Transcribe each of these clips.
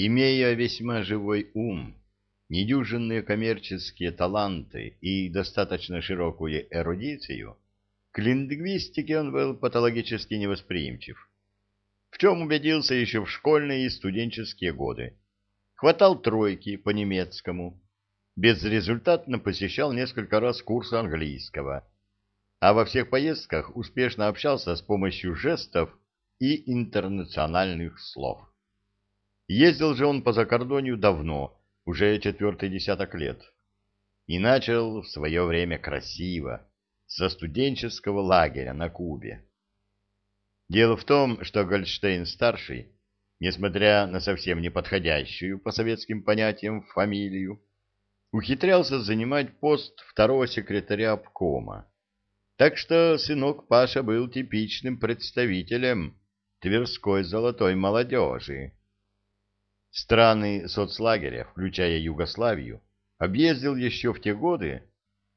Имея весьма живой ум, недюжинные коммерческие таланты и достаточно широкую эрудицию, к лингвистике он был патологически невосприимчив. В чем убедился еще в школьные и студенческие годы. Хватал тройки по немецкому, безрезультатно посещал несколько раз курсы английского, а во всех поездках успешно общался с помощью жестов и интернациональных слов. Ездил же он по закордонью давно, уже четвертый десяток лет, и начал в свое время красиво, со студенческого лагеря на Кубе. Дело в том, что Гольдштейн-старший, несмотря на совсем неподходящую по советским понятиям фамилию, ухитрялся занимать пост второго секретаря обкома. Так что сынок Паша был типичным представителем Тверской золотой молодежи. Страны соцлагеря, включая Югославию, объездил еще в те годы,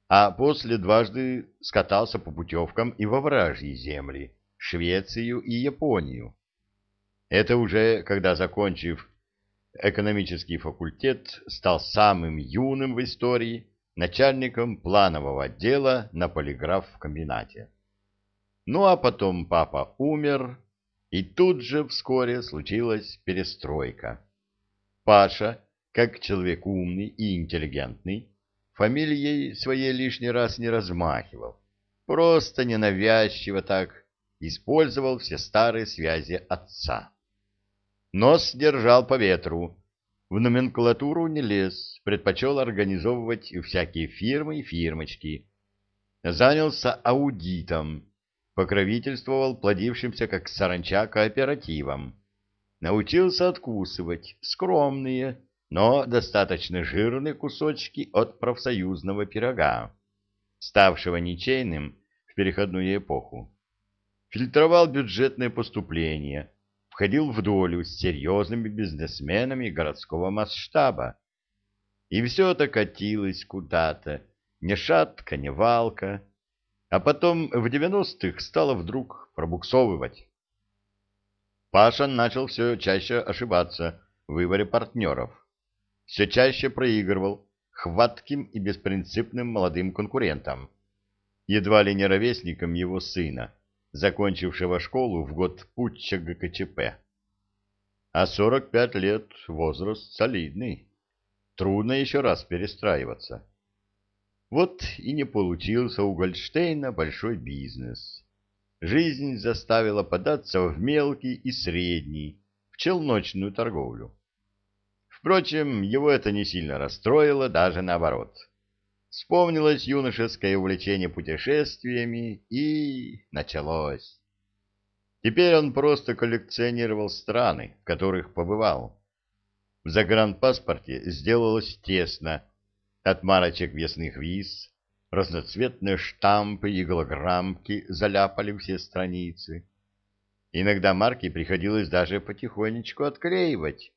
а после дважды скатался по путевкам и во вражьи земли, Швецию и Японию. Это уже когда, закончив экономический факультет, стал самым юным в истории начальником планового отдела на полиграф-комбинате. Ну а потом папа умер, и тут же вскоре случилась перестройка. Паша, как человек умный и интеллигентный, фамилией своей лишний раз не размахивал, просто ненавязчиво так использовал все старые связи отца. Нос держал по ветру, в номенклатуру не лез, предпочел организовывать всякие фирмы и фирмочки. Занялся аудитом, покровительствовал плодившимся как саранча кооперативам научился откусывать скромные, но достаточно жирные кусочки от профсоюзного пирога, ставшего ничейным в переходную эпоху. Фильтровал бюджетные поступления, входил в долю с серьезными бизнесменами городского масштаба. И все это катилось куда-то, ни шатка, ни валка, а потом в девяностых стало вдруг пробуксовывать. Паша начал все чаще ошибаться в выборе партнеров. Все чаще проигрывал хватким и беспринципным молодым конкурентам, едва ли не ровесником его сына, закончившего школу в год путча ГКЧП. А 45 лет — возраст солидный. Трудно еще раз перестраиваться. Вот и не получился у Гольдштейна большой бизнес жизнь заставила податься в мелкий и средний, в челночную торговлю. Впрочем, его это не сильно расстроило, даже наоборот. Вспомнилось юношеское увлечение путешествиями, и началось. Теперь он просто коллекционировал страны, в которых побывал. В загранпаспорте сделалось тесно от марочек весных виз, разноцветные штампы и голограммки заляпали все страницы. Иногда марки приходилось даже потихонечку отклеивать.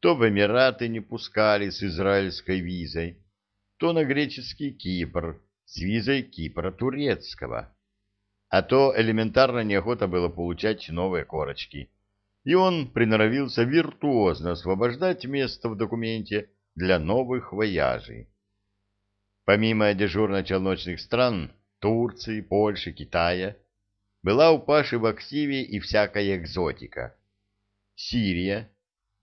То в Эмираты не пускали с израильской визой, то на греческий Кипр с визой Кипра турецкого. А то элементарно неохота было получать новые корочки. И он приноровился виртуозно освобождать место в документе для новых вояжей. Помимо дежурно-челночных стран, Турции, Польши, Китая, была у Паши в активе и всякая экзотика. Сирия,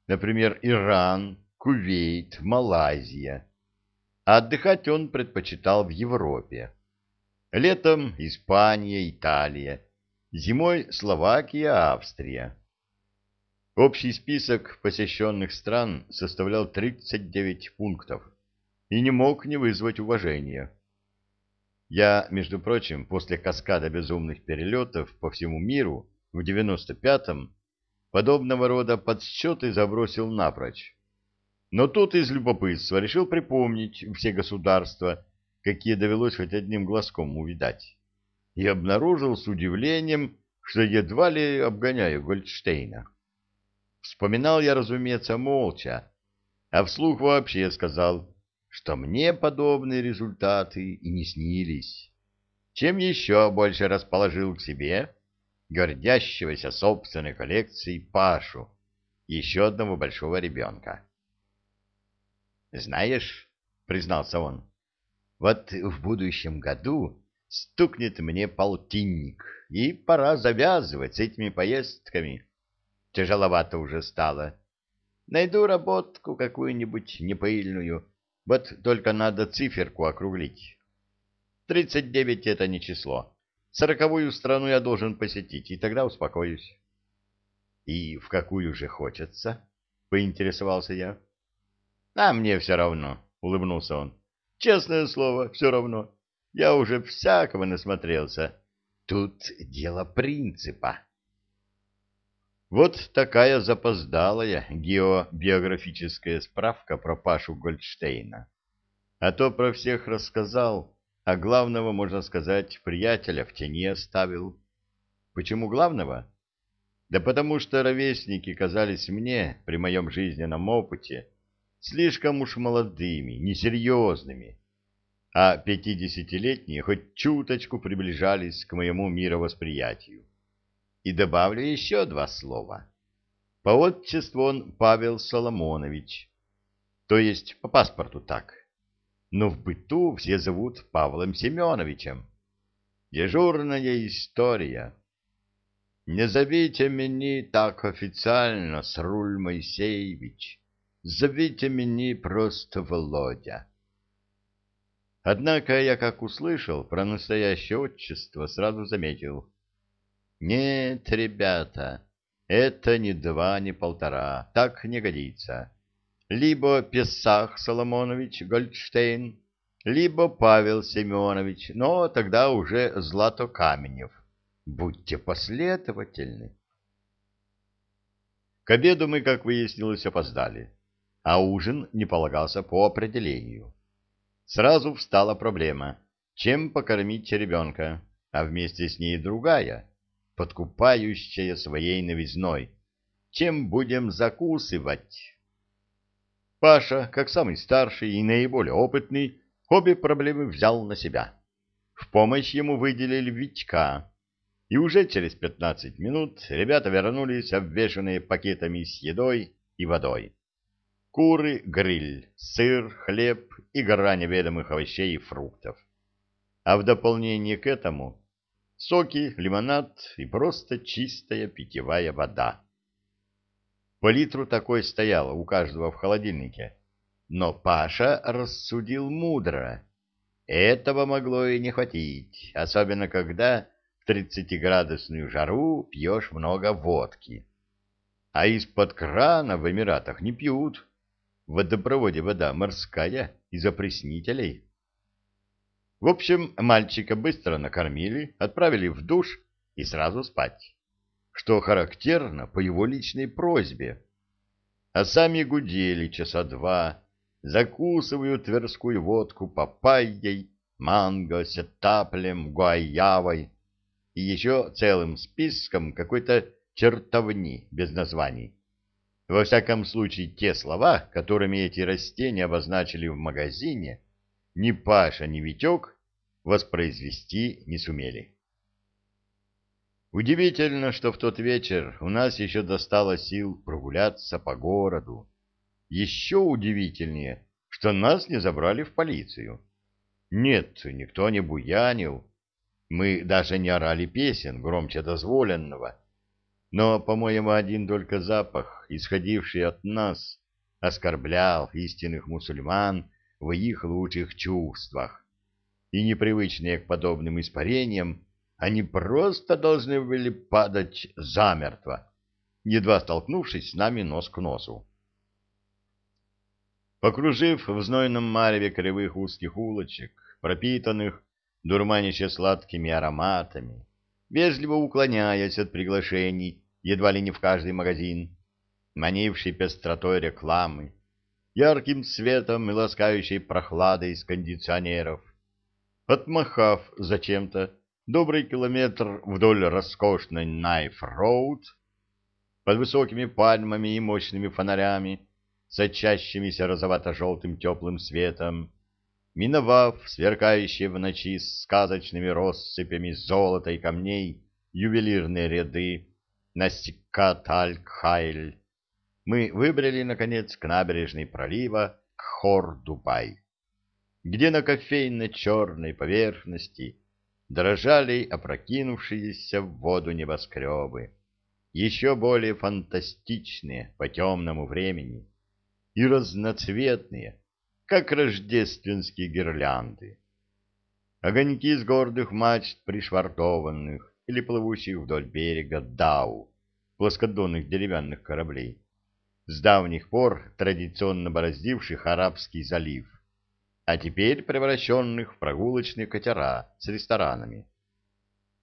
например, Иран, Кувейт, Малайзия. А отдыхать он предпочитал в Европе. Летом Испания, Италия, зимой Словакия, Австрия. Общий список посещенных стран составлял 39 пунктов и не мог не вызвать уважения. Я, между прочим, после каскада безумных перелетов по всему миру в 95-м подобного рода подсчеты забросил напрочь. Но тут из любопытства решил припомнить все государства, какие довелось хоть одним глазком увидать, и обнаружил с удивлением, что едва ли обгоняю Гольдштейна. Вспоминал я, разумеется, молча, а вслух вообще сказал что мне подобные результаты и не снились. Чем еще больше расположил к себе гордящегося собственной коллекцией Пашу, еще одного большого ребенка. «Знаешь, — признался он, — вот в будущем году стукнет мне полтинник, и пора завязывать с этими поездками. Тяжеловато уже стало. Найду работку какую-нибудь непыльную, вот только надо циферку округлить. Тридцать девять — это не число. Сороковую страну я должен посетить, и тогда успокоюсь. — И в какую же хочется? — поинтересовался я. — А мне все равно, — улыбнулся он. — Честное слово, все равно. Я уже всякого насмотрелся. Тут дело принципа. Вот такая запоздалая геобиографическая справка про Пашу Гольдштейна. А то про всех рассказал, а главного, можно сказать, приятеля в тени оставил. Почему главного? Да потому что ровесники казались мне при моем жизненном опыте слишком уж молодыми, несерьезными, а пятидесятилетние хоть чуточку приближались к моему мировосприятию. И добавлю еще два слова. По отчеству он Павел Соломонович, то есть по паспорту так. Но в быту все зовут Павлом Семеновичем. Дежурная история. Не зовите меня так официально, Сруль Моисеевич. Зовите меня просто Володя. Однако я, как услышал про настоящее отчество, сразу заметил — нет, ребята, это не два, не полтора, так не годится. Либо Песах Соломонович Гольдштейн, либо Павел Семенович, но тогда уже Злато Каменев. Будьте последовательны. К обеду мы, как выяснилось, опоздали, а ужин не полагался по определению. Сразу встала проблема, чем покормить ребенка, а вместе с ней другая — подкупающая своей новизной. Чем будем закусывать? Паша, как самый старший и наиболее опытный, обе проблемы взял на себя. В помощь ему выделили Витька, и уже через пятнадцать минут ребята вернулись обвешанные пакетами с едой и водой. Куры, гриль, сыр, хлеб и гора неведомых овощей и фруктов. А в дополнение к этому соки, лимонад и просто чистая питьевая вода. По литру такой стояло у каждого в холодильнике. Но Паша рассудил мудро. Этого могло и не хватить, особенно когда в тридцатиградусную жару пьешь много водки. А из-под крана в Эмиратах не пьют. В водопроводе вода морская, из опреснителей. В общем, мальчика быстро накормили, отправили в душ и сразу спать, что характерно по его личной просьбе. А сами гудели часа два, закусывают тверскую водку папайей, манго, сетаплем, гуайявой и еще целым списком какой-то чертовни без названий. Во всяком случае, те слова, которыми эти растения обозначили в магазине, ни Паша, ни Витек воспроизвести не сумели. Удивительно, что в тот вечер у нас еще достало сил прогуляться по городу. Еще удивительнее, что нас не забрали в полицию. Нет, никто не буянил. Мы даже не орали песен громче дозволенного. Но, по-моему, один только запах, исходивший от нас, оскорблял истинных мусульман в их лучших чувствах. И непривычные к подобным испарениям, они просто должны были падать замертво, едва столкнувшись с нами нос к носу. Покружив в знойном мареве кривых узких улочек, пропитанных дурманище сладкими ароматами, вежливо уклоняясь от приглашений едва ли не в каждый магазин, манивший пестротой рекламы, ярким светом и ласкающей прохладой из кондиционеров. Отмахав зачем-то добрый километр вдоль роскошной Найф-Роуд, под высокими пальмами и мощными фонарями, сочащимися розовато-желтым теплым светом, миновав сверкающие в ночи с сказочными россыпями золота и камней ювелирные ряды на Сиккат-Аль-Хайль, мы выбрели, наконец, к набережной пролива Кхор-Дубай, где на кофейно-черной поверхности дрожали опрокинувшиеся в воду небоскребы, еще более фантастичные по темному времени и разноцветные, как рождественские гирлянды. Огоньки с гордых мачт пришвартованных или плывущих вдоль берега дау, плоскодонных деревянных кораблей, с давних пор традиционно бороздивших Арабский залив, а теперь превращенных в прогулочные катера с ресторанами.